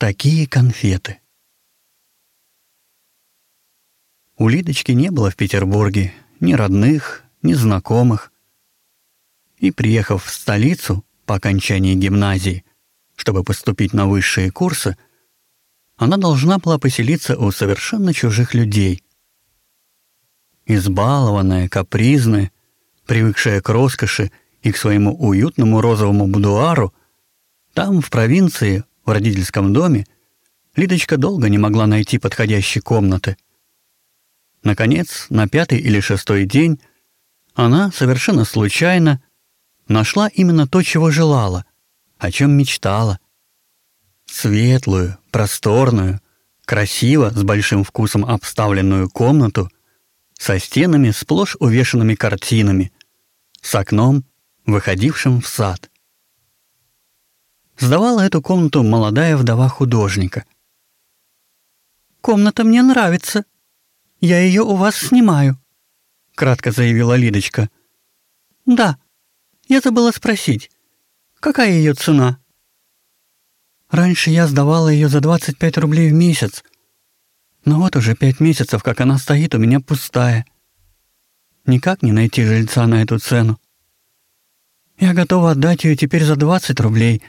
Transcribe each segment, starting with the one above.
такие конфеты. У Лидочки не было в Петербурге ни родных, ни знакомых. И, приехав в столицу по окончании гимназии, чтобы поступить на высшие курсы, она должна была поселиться у совершенно чужих людей. Избалованная, капризная, привыкшая к роскоши и к своему уютному розовому будуару, там, в провинции, в родительском доме, Лидочка долго не могла найти подходящей комнаты — Наконец, на пятый или шестой день она совершенно случайно нашла именно то, чего желала, о чем мечтала. Светлую, просторную, красиво, с большим вкусом обставленную комнату со стенами, сплошь увешанными картинами, с окном, выходившим в сад. Сдавала эту комнату молодая вдова художника. «Комната мне нравится», я ее у вас снимаю», — кратко заявила Лидочка. «Да, я забыла спросить, какая ее цена?» «Раньше я сдавала ее за 25 рублей в месяц, но вот уже пять месяцев, как она стоит у меня пустая. Никак не найти жильца на эту цену. Я готова отдать ее теперь за 20 рублей,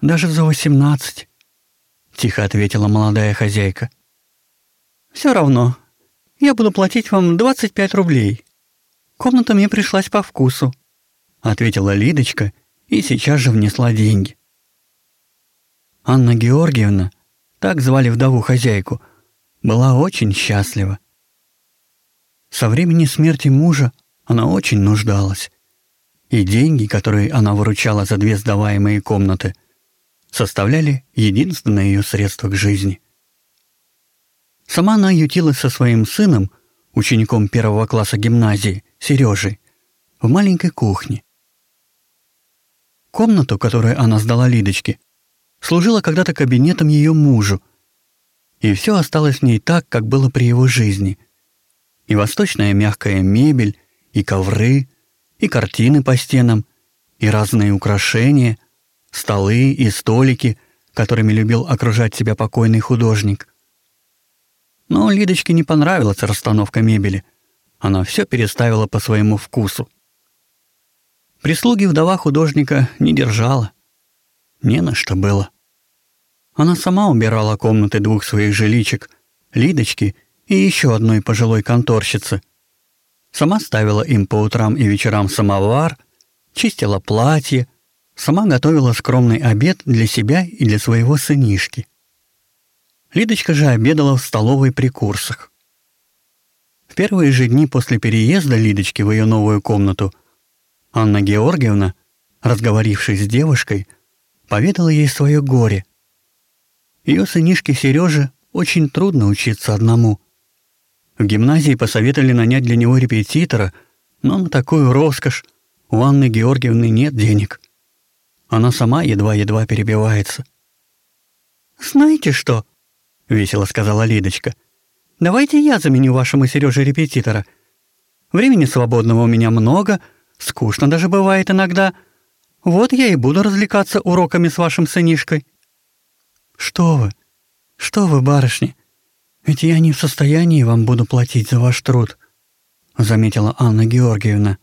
даже за 18», — тихо ответила молодая хозяйка. «Все равно, я буду платить вам 25 рублей. Комната мне пришлась по вкусу», — ответила Лидочка и сейчас же внесла деньги. Анна Георгиевна, так звали вдову-хозяйку, была очень счастлива. Со времени смерти мужа она очень нуждалась, и деньги, которые она выручала за две сдаваемые комнаты, составляли единственное ее средство к жизни — Сама она ютилась со своим сыном, учеником первого класса гимназии, Сережей, в маленькой кухне. Комнату, которую она сдала Лидочке, служила когда-то кабинетом ее мужу, и все осталось в ней так, как было при его жизни. И восточная мягкая мебель, и ковры, и картины по стенам, и разные украшения, столы и столики, которыми любил окружать себя покойный художник. Но Лидочке не понравилась расстановка мебели. Она все переставила по своему вкусу. Прислуги вдова художника не держала. Не на что было. Она сама убирала комнаты двух своих жиличек, Лидочки и еще одной пожилой конторщицы. Сама ставила им по утрам и вечерам самовар, чистила платье, сама готовила скромный обед для себя и для своего сынишки. Лидочка же обедала в столовой при курсах. В первые же дни после переезда Лидочки в ее новую комнату Анна Георгиевна, разговорившись с девушкой, поведала ей свое горе. Ее сынишке Сереже очень трудно учиться одному. В гимназии посоветовали нанять для него репетитора, но на такую роскошь у Анны Георгиевны нет денег. Она сама едва-едва перебивается. «Знаете что?» весело сказала Лидочка. «Давайте я заменю вашему Сереже репетитора. Времени свободного у меня много, скучно даже бывает иногда. Вот я и буду развлекаться уроками с вашим сынишкой». «Что вы? Что вы, барышня? Ведь я не в состоянии вам буду платить за ваш труд», — заметила Анна Георгиевна.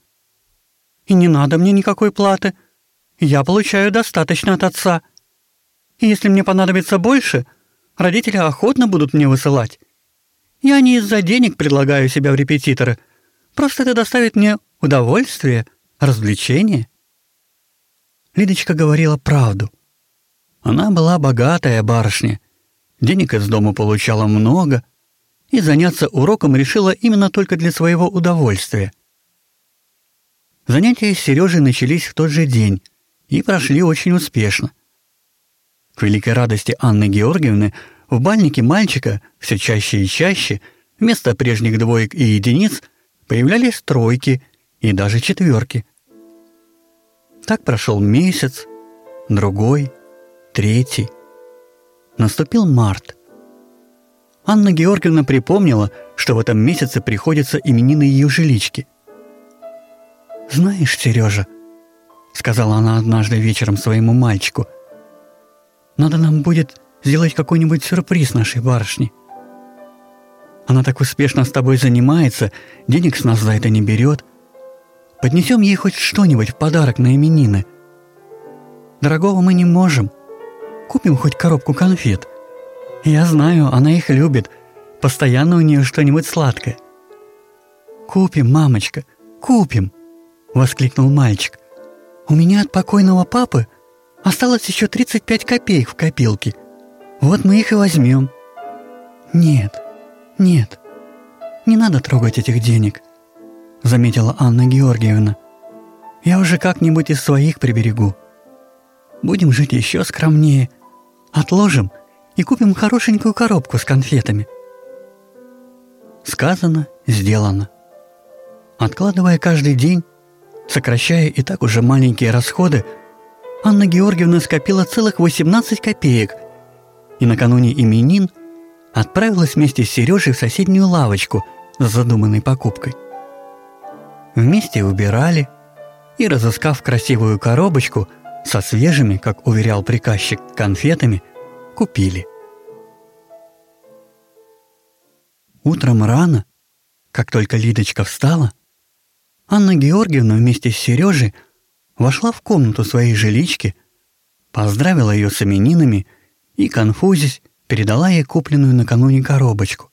«И не надо мне никакой платы. Я получаю достаточно от отца. И если мне понадобится больше — Родители охотно будут мне высылать. Я не из-за денег предлагаю себя в репетиторы. Просто это доставит мне удовольствие, развлечение». Лидочка говорила правду. Она была богатая барышня, денег из дома получала много, и заняться уроком решила именно только для своего удовольствия. Занятия с Сережей начались в тот же день и прошли очень успешно. К великой радости Анны Георгиевны в бальнике мальчика все чаще и чаще вместо прежних двоек и единиц появлялись тройки и даже четверки. Так прошел месяц, другой, третий. Наступил март. Анна Георгиевна припомнила, что в этом месяце приходятся именины ее жилички. «Знаешь, Сережа, сказала она однажды вечером своему мальчику, — надо нам будет сделать какой-нибудь сюрприз нашей барышне. Она так успешно с тобой занимается, денег с нас за это не берет. Поднесем ей хоть что-нибудь в подарок на именины. Дорогого мы не можем. Купим хоть коробку конфет. Я знаю, она их любит. Постоянно у нее что-нибудь сладкое. «Купим, мамочка, купим!» — воскликнул мальчик. «У меня от покойного папы осталось еще 35 копеек в копилке. Вот мы их и возьмем». «Нет, нет, не надо трогать этих денег», — заметила Анна Георгиевна. «Я уже как-нибудь из своих приберегу. Будем жить еще скромнее. Отложим и купим хорошенькую коробку с конфетами». Сказано, сделано. Откладывая каждый день, сокращая и так уже маленькие расходы, Анна Георгиевна скопила целых 18 копеек и накануне именин отправилась вместе с Сережей в соседнюю лавочку с задуманной покупкой. Вместе убирали и, разыскав красивую коробочку со свежими, как уверял приказчик, конфетами, купили. Утром рано, как только Лидочка встала, Анна Георгиевна вместе с Сережей вошла в комнату своей жилички, поздравила ее с именинами и, конфузясь, передала ей купленную накануне коробочку.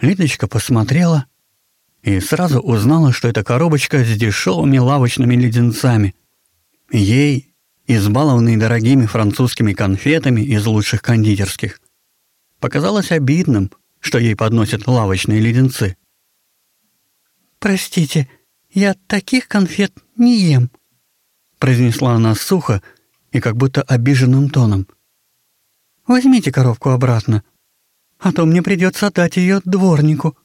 Лидочка посмотрела и сразу узнала, что это коробочка с дешевыми лавочными леденцами. Ей, избалованной дорогими французскими конфетами из лучших кондитерских, показалось обидным, что ей подносят лавочные леденцы. «Простите, я таких конфет не ем», — произнесла она сухо и как будто обиженным тоном. «Возьмите коробку обратно, а то мне придется отдать ее дворнику».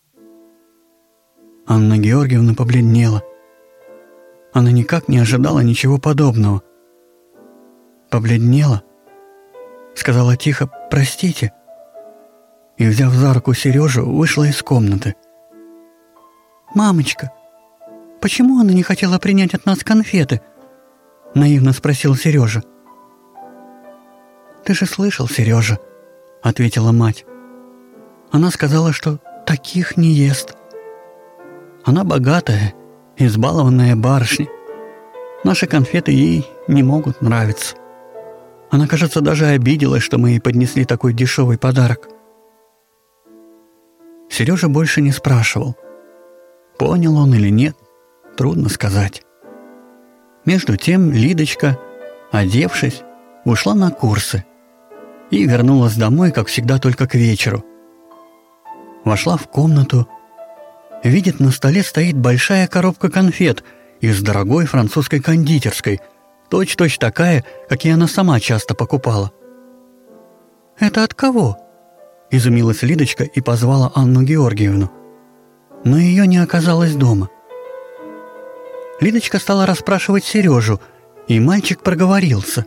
Анна Георгиевна побледнела. Она никак не ожидала ничего подобного. Побледнела, сказала тихо «простите» и, взяв за руку Сережу, вышла из комнаты. «Мамочка, почему она не хотела принять от нас конфеты?» — наивно спросил Сережа. «Ты же слышал, Сережа», — ответила мать. «Она сказала, что таких не ест. Она богатая, избалованная барышня. Наши конфеты ей не могут нравиться. Она, кажется, даже обиделась, что мы ей поднесли такой дешевый подарок». Сережа больше не спрашивал — Понял он или нет, трудно сказать. Между тем Лидочка, одевшись, ушла на курсы и вернулась домой, как всегда, только к вечеру. Вошла в комнату, видит, на столе стоит большая коробка конфет из дорогой французской кондитерской, точь-точь такая, какие она сама часто покупала. «Это от кого?» – изумилась Лидочка и позвала Анну Георгиевну но ее не оказалось дома. Лидочка стала расспрашивать Сережу, и мальчик проговорился.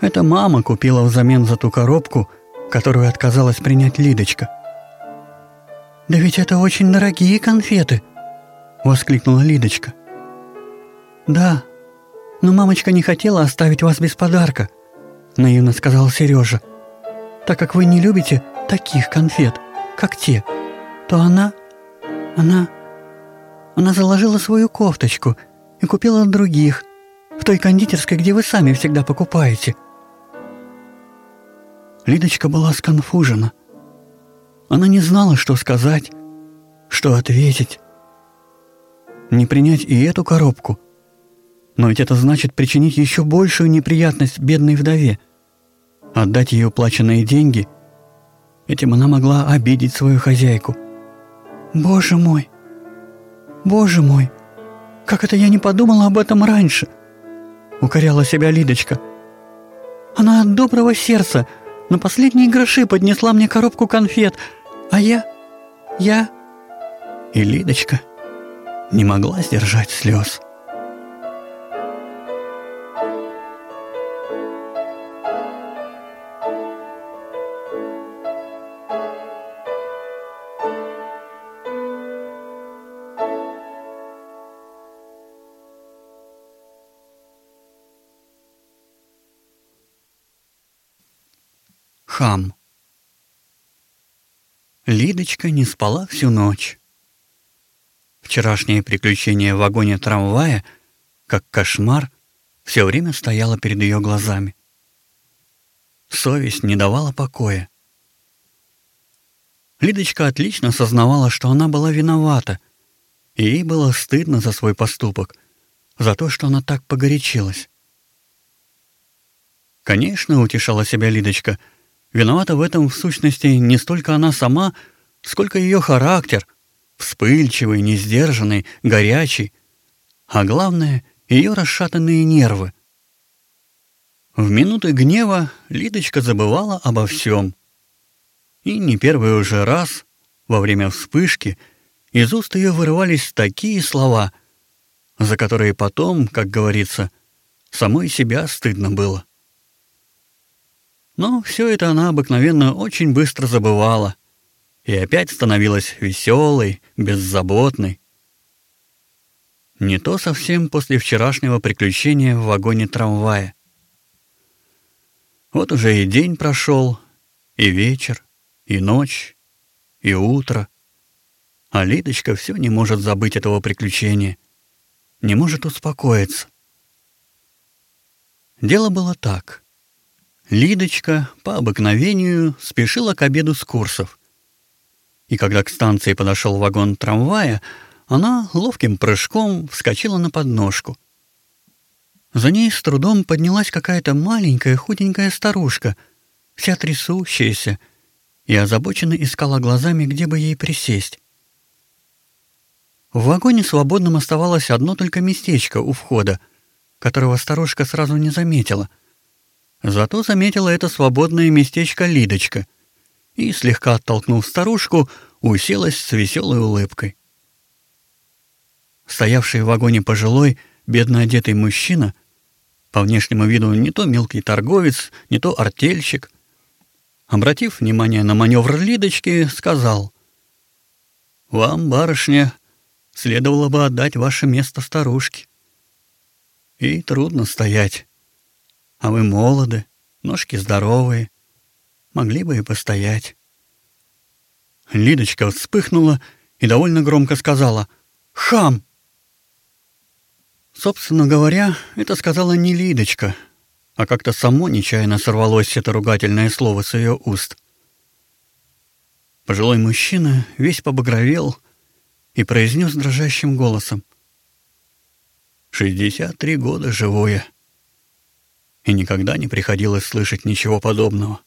Это мама купила взамен за ту коробку, которую отказалась принять Лидочка. «Да ведь это очень дорогие конфеты!» — воскликнула Лидочка. «Да, но мамочка не хотела оставить вас без подарка», — наивно сказал Сережа, «так как вы не любите таких конфет, как те» то она... Она... Она заложила свою кофточку и купила других, в той кондитерской, где вы сами всегда покупаете. Лидочка была сконфужена. Она не знала, что сказать, что ответить. Не принять и эту коробку. Но ведь это значит причинить еще большую неприятность бедной вдове. Отдать ее уплаченные деньги. Этим она могла обидеть свою хозяйку. «Боже мой! Боже мой! Как это я не подумала об этом раньше!» Укоряла себя Лидочка. «Она от доброго сердца на последние гроши поднесла мне коробку конфет, а я... я...» И Лидочка не могла сдержать слез. Хам. Лидочка не спала всю ночь. Вчерашнее приключение в вагоне трамвая, как кошмар, все время стояло перед ее глазами. Совесть не давала покоя. Лидочка отлично сознавала, что она была виновата, и ей было стыдно за свой поступок, за то, что она так погорячилась. Конечно, утешала себя Лидочка, виновата в этом в сущности не столько она сама, сколько ее характер, вспыльчивый, несдержанный, горячий, а главное — ее расшатанные нервы. В минуты гнева Лидочка забывала обо всем. И не первый уже раз, во время вспышки, из уст ее вырывались такие слова, за которые потом, как говорится, самой себя стыдно было. Но все это она обыкновенно очень быстро забывала и опять становилась веселой, беззаботной. Не то совсем после вчерашнего приключения в вагоне трамвая. Вот уже и день прошел, и вечер, и ночь, и утро. А Лидочка все не может забыть этого приключения, не может успокоиться. Дело было так. Лидочка по обыкновению спешила к обеду с курсов. И когда к станции подошел вагон трамвая, она ловким прыжком вскочила на подножку. За ней с трудом поднялась какая-то маленькая худенькая старушка, вся трясущаяся, и озабоченно искала глазами, где бы ей присесть. В вагоне свободным оставалось одно только местечко у входа, которого старушка сразу не заметила — Зато заметила это свободное местечко Лидочка и, слегка оттолкнув старушку, уселась с веселой улыбкой. Стоявший в вагоне пожилой, бедно одетый мужчина, по внешнему виду не то мелкий торговец, не то артельщик, обратив внимание на маневр Лидочки, сказал, «Вам, барышня, следовало бы отдать ваше место старушке. И трудно стоять, а вы молоды, ножки здоровые, могли бы и постоять. Лидочка вспыхнула и довольно громко сказала «Хам!». Собственно говоря, это сказала не Лидочка, а как-то само нечаянно сорвалось это ругательное слово с ее уст. Пожилой мужчина весь побагровел и произнес дрожащим голосом. «Шестьдесят три года живу я и никогда не приходилось слышать ничего подобного.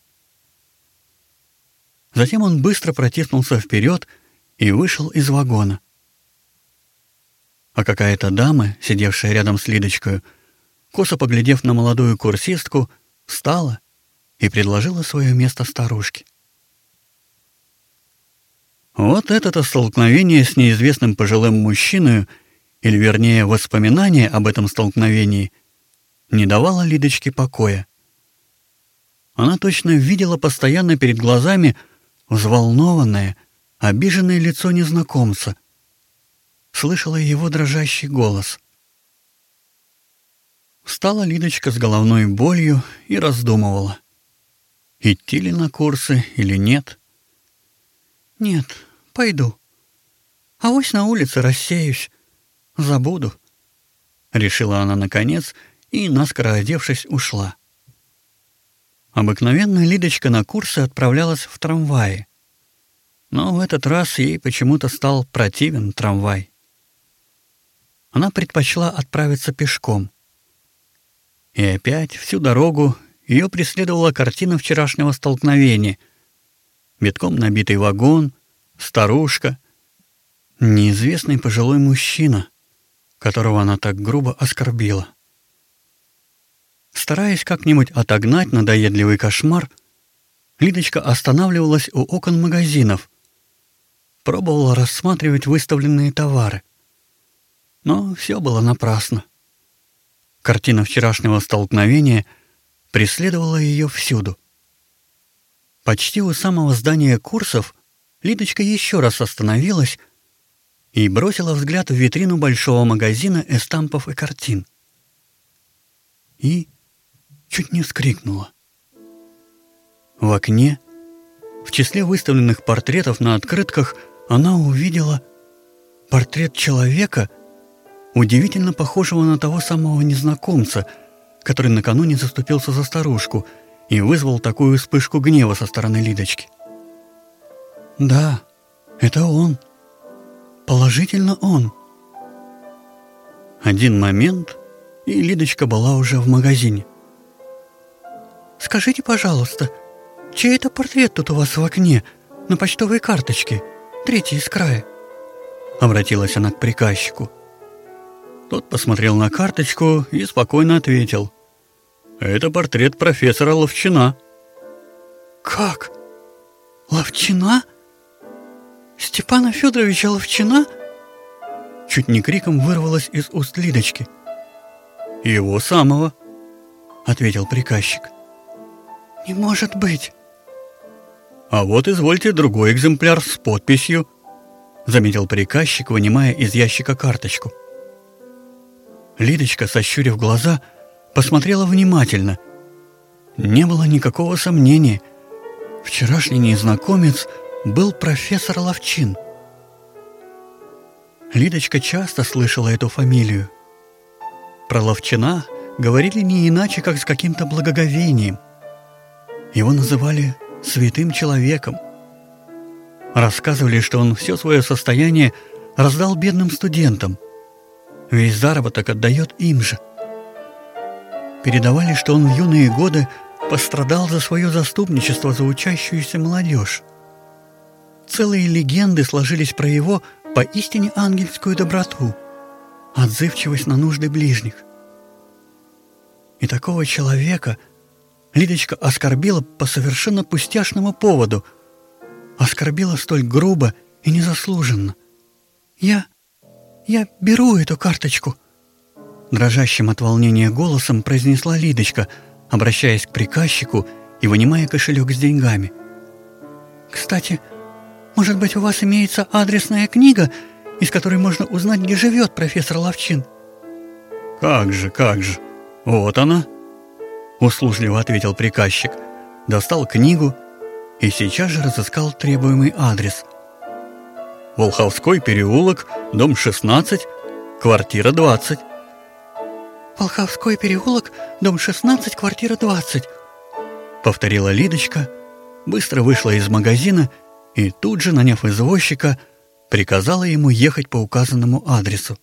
Затем он быстро протиснулся вперед и вышел из вагона. А какая-то дама, сидевшая рядом с Лидочкой, косо поглядев на молодую курсистку, встала и предложила свое место старушке. Вот это-то столкновение с неизвестным пожилым мужчиной, или вернее воспоминание об этом столкновении — не давала Лидочке покоя. Она точно видела постоянно перед глазами взволнованное, обиженное лицо незнакомца. Слышала его дрожащий голос. Встала Лидочка с головной болью и раздумывала. Идти ли на курсы или нет? Нет, пойду. А вось на улице рассеюсь. Забуду. Решила она наконец и, наскоро одевшись, ушла. Обыкновенно Лидочка на курсы отправлялась в трамвае. Но в этот раз ей почему-то стал противен трамвай. Она предпочла отправиться пешком. И опять всю дорогу ее преследовала картина вчерашнего столкновения. Битком набитый вагон, старушка, неизвестный пожилой мужчина, которого она так грубо оскорбила. Стараясь как-нибудь отогнать надоедливый кошмар, Лидочка останавливалась у окон магазинов, пробовала рассматривать выставленные товары. Но все было напрасно. Картина вчерашнего столкновения преследовала ее всюду. Почти у самого здания курсов Лидочка еще раз остановилась и бросила взгляд в витрину большого магазина эстампов и картин. И чуть не вскрикнула. В окне, в числе выставленных портретов на открытках, она увидела портрет человека, удивительно похожего на того самого незнакомца, который накануне заступился за старушку и вызвал такую вспышку гнева со стороны Лидочки. Да, это он. Положительно он. Один момент, и Лидочка была уже в магазине. «Скажите, пожалуйста, чей это портрет тут у вас в окне, на почтовой карточке, третий из края?» Обратилась она к приказчику. Тот посмотрел на карточку и спокойно ответил. «Это портрет профессора Ловчина». «Как? Ловчина? Степана Федоровича Ловчина?» Чуть не криком вырвалось из уст Лидочки. «Его самого», — ответил приказчик. «Не может быть!» «А вот извольте другой экземпляр с подписью», — заметил приказчик, вынимая из ящика карточку. Лидочка, сощурив глаза, посмотрела внимательно. Не было никакого сомнения. Вчерашний незнакомец был профессор Ловчин. Лидочка часто слышала эту фамилию. Про Ловчина говорили не иначе, как с каким-то благоговением. Его называли «святым человеком». Рассказывали, что он все свое состояние раздал бедным студентам. Весь заработок отдает им же. Передавали, что он в юные годы пострадал за свое заступничество за учащуюся молодежь. Целые легенды сложились про его поистине ангельскую доброту, отзывчивость на нужды ближних. И такого человека Лидочка оскорбила по совершенно пустяшному поводу, оскорбила столь грубо и незаслуженно. «Я... я беру эту карточку», — дрожащим от волнения голосом произнесла Лидочка, обращаясь к приказчику и вынимая кошелек с деньгами. «Кстати, — может быть, у вас имеется адресная книга, из которой можно узнать, где живет профессор Ловчин?» «Как же, как же! Вот она!» Услужливо ответил приказчик, достал книгу и сейчас же разыскал требуемый адрес. «Волховской переулок, дом 16, квартира 20». «Волховской переулок, дом 16, квартира 20», — повторила Лидочка, быстро вышла из магазина и тут же, наняв извозчика, приказала ему ехать по указанному адресу.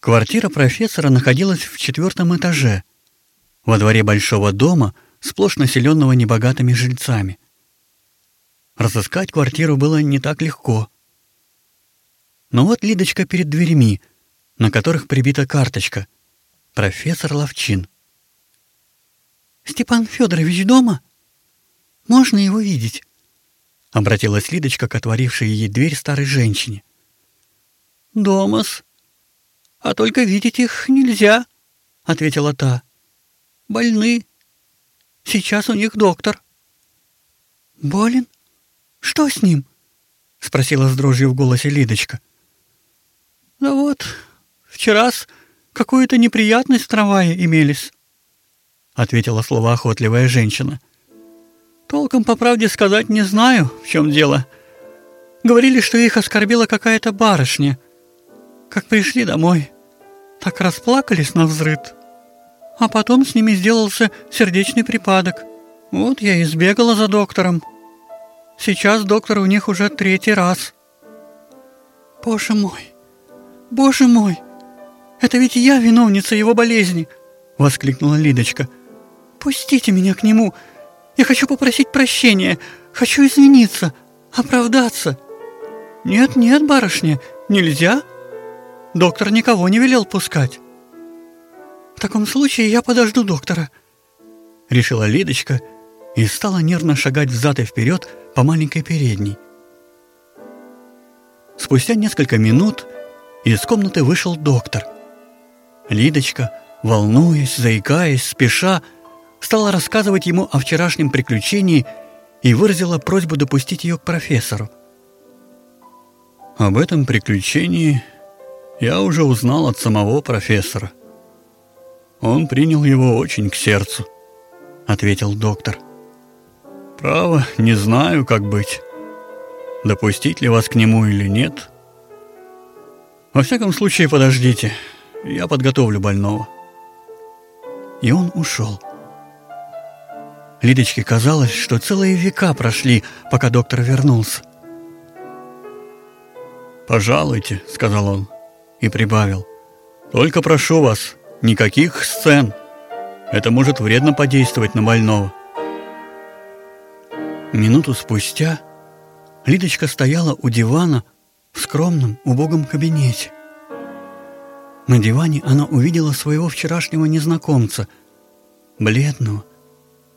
Квартира профессора находилась в четвертом этаже, во дворе большого дома, сплошь населенного небогатыми жильцами. Разыскать квартиру было не так легко. Но вот Лидочка перед дверьми, на которых прибита карточка. Профессор Ловчин. «Степан Федорович дома? Можно его видеть?» — обратилась Лидочка к отворившей ей дверь старой женщине. «Домас. А только видеть их нельзя», — ответила та. «Больны. Сейчас у них доктор». «Болен? Что с ним?» — спросила с дрожью в голосе Лидочка. «Да вот, вчера какую-то неприятность в трамвае имелись», — ответила словоохотливая женщина. Толком, по правде сказать, не знаю, в чем дело. Говорили, что их оскорбила какая-то барышня. Как пришли домой, так расплакались на взрыд. А потом с ними сделался сердечный припадок. Вот я и сбегала за доктором. Сейчас доктор у них уже третий раз. Боже мой, боже мой, это ведь я виновница его болезни, воскликнула Лидочка. Пустите меня к нему, — я хочу попросить прощения, хочу извиниться, оправдаться». «Нет, нет, барышня, нельзя. Доктор никого не велел пускать». «В таком случае я подожду доктора», — решила Лидочка и стала нервно шагать взад и вперед по маленькой передней. Спустя несколько минут из комнаты вышел доктор. Лидочка, волнуясь, заикаясь, спеша, стала рассказывать ему о вчерашнем приключении и выразила просьбу допустить ее к профессору. Об этом приключении я уже узнал от самого профессора. Он принял его очень к сердцу, ответил доктор. Право, не знаю, как быть. Допустить ли вас к нему или нет. Во всяком случае, подождите. Я подготовлю больного. И он ушел. Лидочке казалось, что целые века прошли, пока доктор вернулся. «Пожалуйте», — сказал он и прибавил. «Только прошу вас, никаких сцен. Это может вредно подействовать на больного». Минуту спустя Лидочка стояла у дивана в скромном, убогом кабинете. На диване она увидела своего вчерашнего незнакомца, бледного,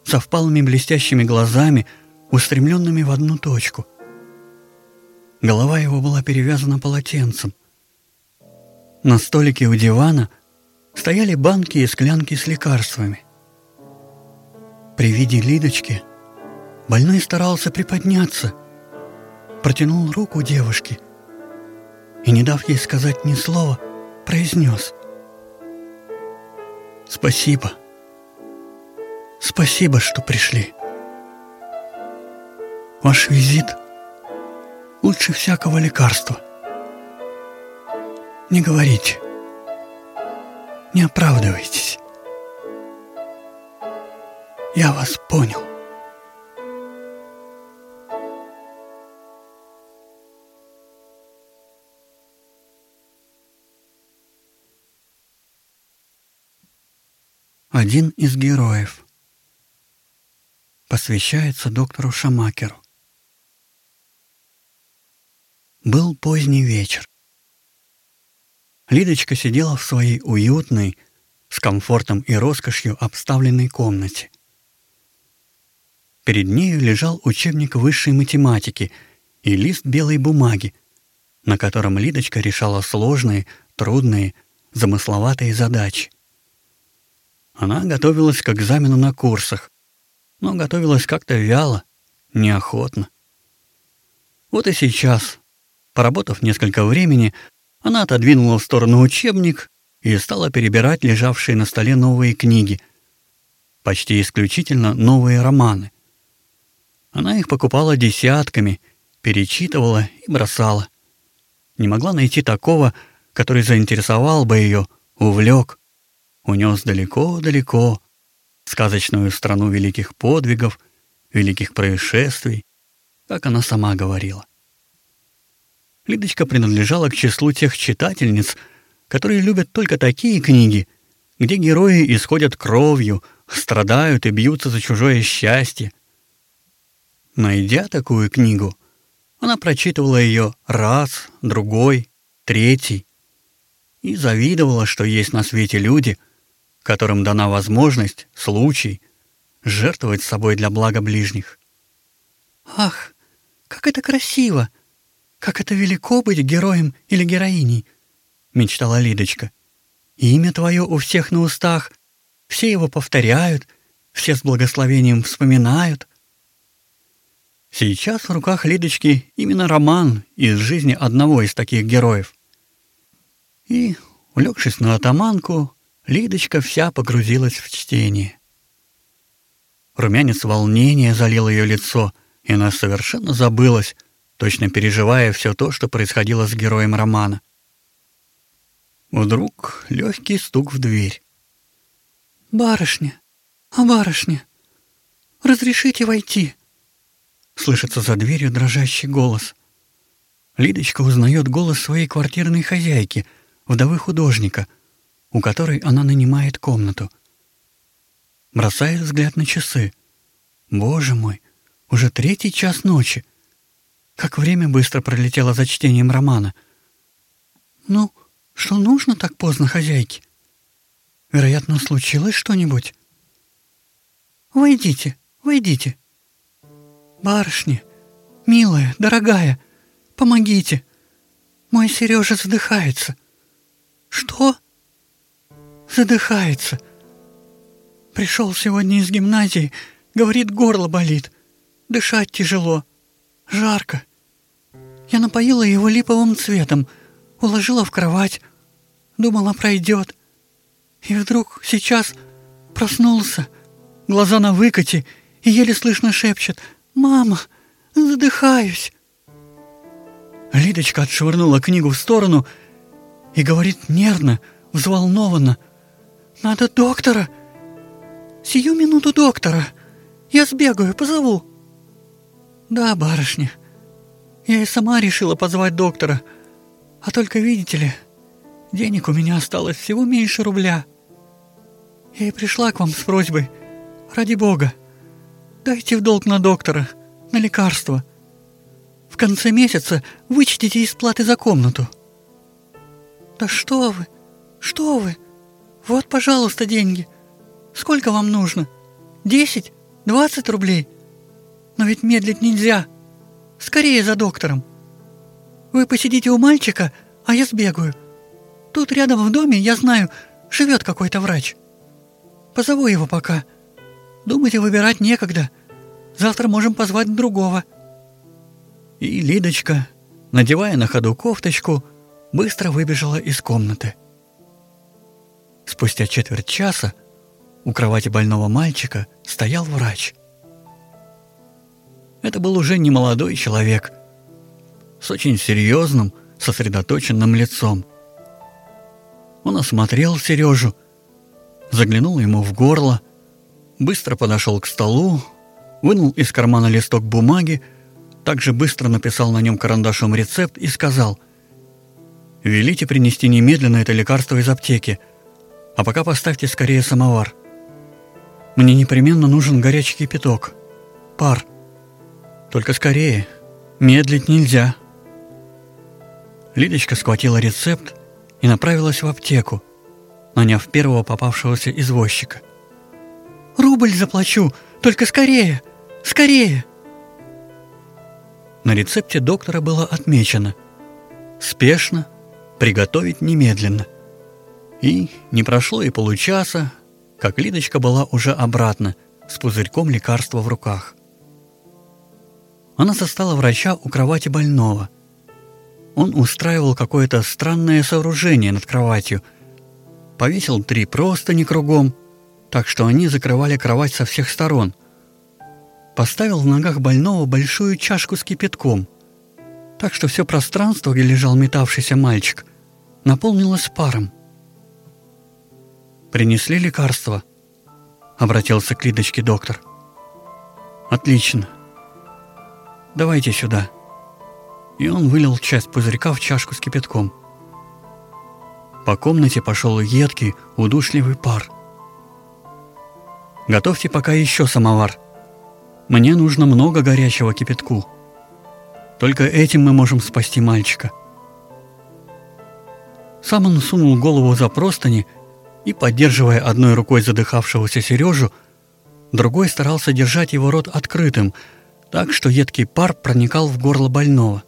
со впалыми блестящими глазами, устремленными в одну точку. Голова его была перевязана полотенцем. На столике у дивана стояли банки и склянки с лекарствами. При виде Лидочки больной старался приподняться, протянул руку девушке и, не дав ей сказать ни слова, произнес «Спасибо». Спасибо, что пришли. Ваш визит лучше всякого лекарства. Не говорите. Не оправдывайтесь. Я вас понял. Один из героев посвящается доктору Шамакеру. Был поздний вечер. Лидочка сидела в своей уютной, с комфортом и роскошью обставленной комнате. Перед нею лежал учебник высшей математики и лист белой бумаги, на котором Лидочка решала сложные, трудные, замысловатые задачи. Она готовилась к экзамену на курсах, но готовилась как-то вяло, неохотно. Вот и сейчас, поработав несколько времени, она отодвинула в сторону учебник и стала перебирать лежавшие на столе новые книги, почти исключительно новые романы. Она их покупала десятками, перечитывала и бросала. Не могла найти такого, который заинтересовал бы ее, увлек, унес далеко-далеко, сказочную страну великих подвигов, великих происшествий, как она сама говорила. Лидочка принадлежала к числу тех читательниц, которые любят только такие книги, где герои исходят кровью, страдают и бьются за чужое счастье. Найдя такую книгу, она прочитывала ее раз, другой, третий и завидовала, что есть на свете люди — которым дана возможность, случай, жертвовать собой для блага ближних. «Ах, как это красиво! Как это велико быть героем или героиней!» — мечтала Лидочка. «Имя твое у всех на устах, все его повторяют, все с благословением вспоминают». Сейчас в руках Лидочки именно роман из жизни одного из таких героев. И, улегшись на атаманку, Лидочка вся погрузилась в чтение. Румянец волнения залил ее лицо, и она совершенно забылась, точно переживая все то, что происходило с героем романа. Вдруг легкий стук в дверь. «Барышня! А барышня! Разрешите войти!» Слышится за дверью дрожащий голос. Лидочка узнает голос своей квартирной хозяйки, вдовы художника — у которой она нанимает комнату. Бросает взгляд на часы. Боже мой, уже третий час ночи. Как время быстро пролетело за чтением романа. Ну, что нужно так поздно хозяйке? Вероятно, случилось что-нибудь. Войдите, войдите. Барышня, милая, дорогая, помогите. Мой Сережа задыхается. Что? задыхается. Пришел сегодня из гимназии, говорит, горло болит, дышать тяжело, жарко. Я напоила его липовым цветом, уложила в кровать, думала, пройдет. И вдруг сейчас проснулся, глаза на выкате и еле слышно шепчет «Мама, задыхаюсь». Лидочка отшвырнула книгу в сторону и говорит нервно, взволнованно «Надо доктора! Сию минуту доктора! Я сбегаю, позову!» «Да, барышня, я и сама решила позвать доктора, а только, видите ли, денег у меня осталось всего меньше рубля. Я и пришла к вам с просьбой, ради бога, дайте в долг на доктора, на лекарства. В конце месяца вычтите из платы за комнату». «Да что вы, что вы! Вот, пожалуйста, деньги. Сколько вам нужно? Десять? Двадцать рублей? Но ведь медлить нельзя. Скорее за доктором. Вы посидите у мальчика, а я сбегаю. Тут рядом в доме, я знаю, живет какой-то врач. Позову его пока. Думаете, выбирать некогда. Завтра можем позвать другого». И Лидочка, надевая на ходу кофточку, быстро выбежала из комнаты. Спустя четверть часа у кровати больного мальчика стоял врач. Это был уже не молодой человек, с очень серьезным, сосредоточенным лицом. Он осмотрел Сережу, заглянул ему в горло, быстро подошел к столу, вынул из кармана листок бумаги, также быстро написал на нем карандашом рецепт и сказал «Велите принести немедленно это лекарство из аптеки, а пока поставьте скорее самовар. Мне непременно нужен горячий кипяток, пар. Только скорее, медлить нельзя». Лидочка схватила рецепт и направилась в аптеку, наняв первого попавшегося извозчика. «Рубль заплачу, только скорее, скорее!» На рецепте доктора было отмечено «Спешно, приготовить немедленно». И не прошло и получаса, как Лидочка была уже обратно, с пузырьком лекарства в руках. Она застала врача у кровати больного. Он устраивал какое-то странное сооружение над кроватью. Повесил три простыни кругом, так что они закрывали кровать со всех сторон – поставил в ногах больного большую чашку с кипятком, так что все пространство, где лежал метавшийся мальчик, наполнилось паром. «Принесли лекарство?» — обратился к Лидочке доктор. «Отлично. Давайте сюда». И он вылил часть пузырька в чашку с кипятком. По комнате пошел едкий, удушливый пар. «Готовьте пока еще самовар», мне нужно много горячего кипятку. Только этим мы можем спасти мальчика. Сам он сунул голову за простыни и, поддерживая одной рукой задыхавшегося Сережу, другой старался держать его рот открытым, так что едкий пар проникал в горло больного.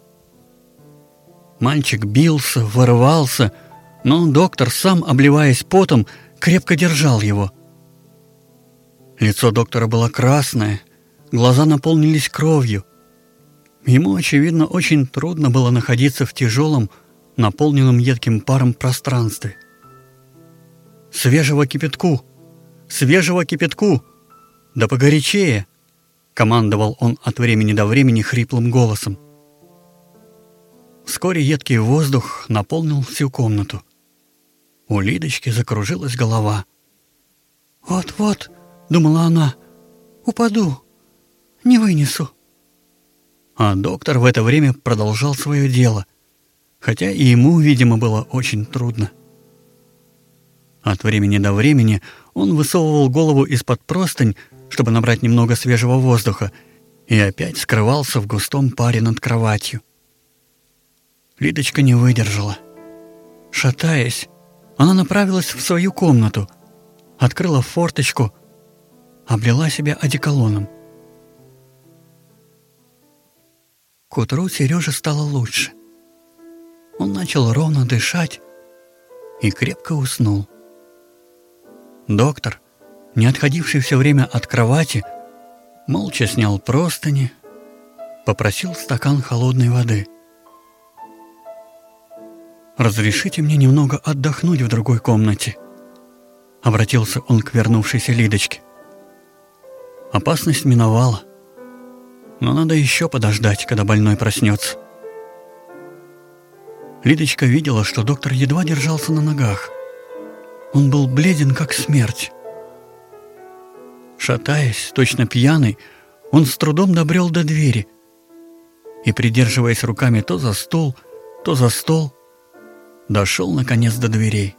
Мальчик бился, вырывался, но доктор, сам обливаясь потом, крепко держал его. Лицо доктора было красное – Глаза наполнились кровью. Ему, очевидно, очень трудно было находиться в тяжелом, наполненном едким паром пространстве. «Свежего кипятку! Свежего кипятку! Да погорячее!» — командовал он от времени до времени хриплым голосом. Вскоре едкий воздух наполнил всю комнату. У Лидочки закружилась голова. «Вот-вот», — думала она, — «упаду, не вынесу». А доктор в это время продолжал свое дело, хотя и ему, видимо, было очень трудно. От времени до времени он высовывал голову из-под простынь, чтобы набрать немного свежего воздуха, и опять скрывался в густом паре над кроватью. Лидочка не выдержала. Шатаясь, она направилась в свою комнату, открыла форточку, облила себя одеколоном. К утру Сереже стало лучше. Он начал ровно дышать и крепко уснул. Доктор, не отходивший все время от кровати, молча снял простыни, попросил стакан холодной воды. «Разрешите мне немного отдохнуть в другой комнате?» Обратился он к вернувшейся Лидочке. Опасность миновала. Но надо еще подождать, когда больной проснется. Лидочка видела, что доктор едва держался на ногах. Он был бледен, как смерть. Шатаясь, точно пьяный, он с трудом добрел до двери и, придерживаясь руками то за стол, то за стол, дошел, наконец, до дверей.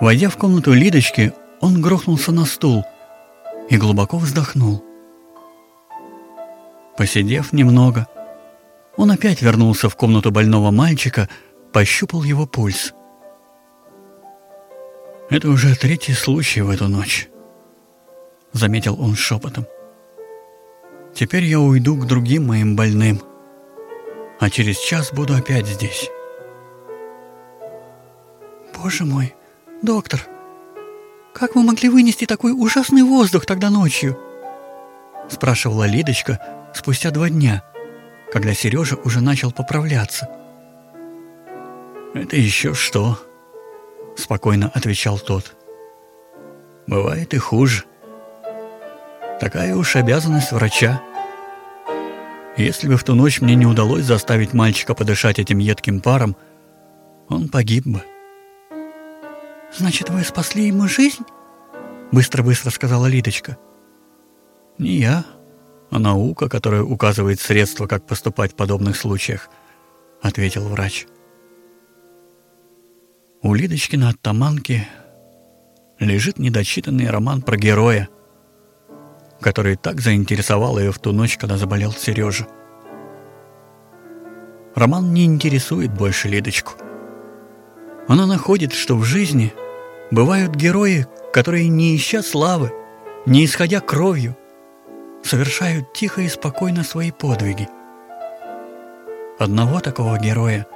Войдя в комнату Лидочки, он грохнулся на стул и глубоко вздохнул. Посидев немного, он опять вернулся в комнату больного мальчика, пощупал его пульс. «Это уже третий случай в эту ночь», — заметил он шепотом. «Теперь я уйду к другим моим больным, а через час буду опять здесь». «Боже мой, доктор, как вы могли вынести такой ужасный воздух тогда ночью?» — спрашивала Лидочка спустя два дня, когда Сережа уже начал поправляться. «Это еще что?» Спокойно отвечал тот. Бывает и хуже. Такая уж обязанность врача. Если бы в ту ночь мне не удалось заставить мальчика подышать этим едким паром, он погиб бы. «Значит, вы спасли ему жизнь?» Быстро-быстро сказала Лидочка. «Не я, а наука, которая указывает средства, как поступать в подобных случаях», — ответил врач. У Лидочки на оттаманке лежит недочитанный роман про героя, который так заинтересовал ее в ту ночь, когда заболел Сережа. Роман не интересует больше Лидочку. Она находит, что в жизни бывают герои, которые, не ища славы, не исходя кровью, совершают тихо и спокойно свои подвиги. Одного такого героя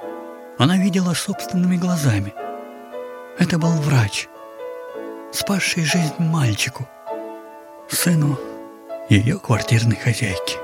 она видела собственными глазами – это был врач, спасший жизнь мальчику, сыну ее квартирной хозяйки.